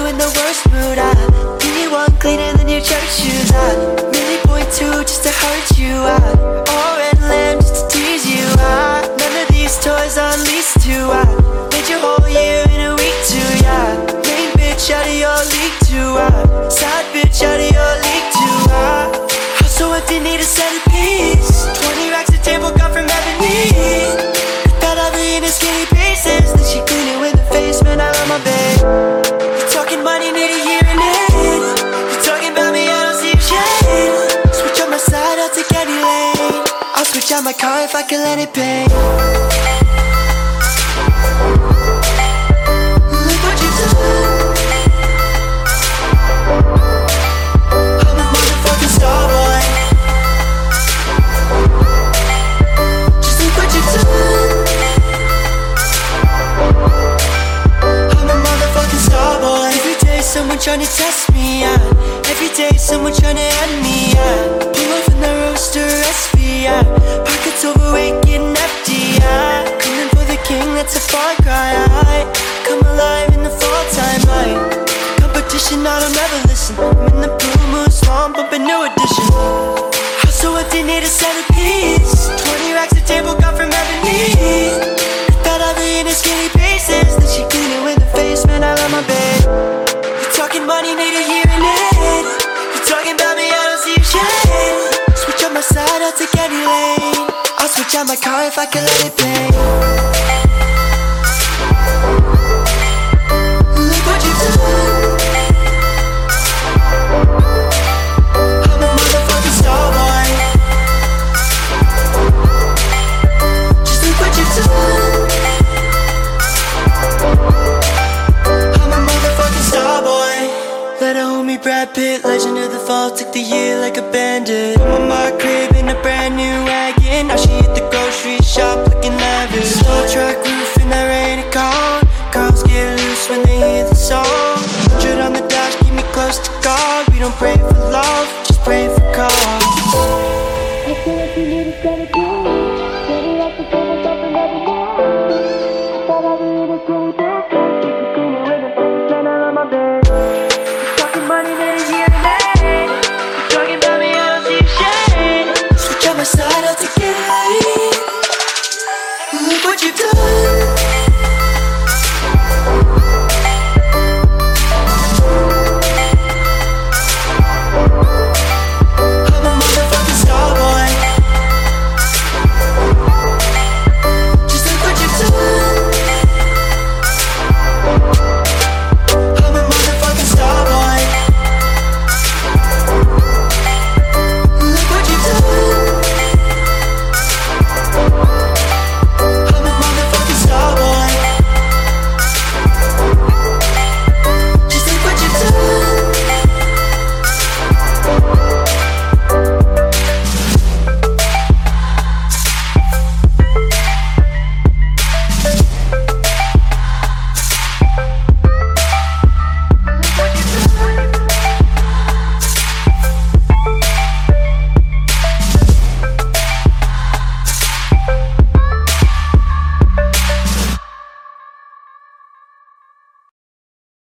worst mood. I give you one cleaner than your church shoes. I really point two just to hurt you. I all red lamb just to tease you. I none of these toys on lease to. I made your whole year in a week too. Yeah, main bitch out of your league too. I side bitch out of your league too. I so empty need a centerpiece. Twenty racks of table got from ebony. Thought I'd be in a skinny pieces. Then she clean it with her face, man. I love my bed. Switch out my car if I can let it pay. Look what you done. I'm a motherfucking star boy. Just look what you. I'm a motherfucking. Every day someone tryna test me, yeah. Every day someone tryna end me, yeah. Pull off in the roaster SV, yeah. That's a far cry. I come alive in the fall time light. Competition, I don't ever listen. I'm in the blue moon swamp, bumping new edition. House so empty, need a centerpiece. 20 racks of table got from ebony. Thought I'd be in a skinny pieces. Then she clean it with her face, man. I love my bed. You talking money, need a year in it. You talking about me, I don't see shit. Switch on my side, I'll take any lane. I'll switch out my car if I can let it play. Hold me, Brad Pitt, legend of the fall. Took the year like a bandit. On my crib in a brand new wagon. Now she hit the grocery shop looking lavish. Slow track roof in that rainy car. Girls get loose when they hear the song. 100 on the dash, keep me close to God. We don't pray for love, just pray for cause. I feel like you need a better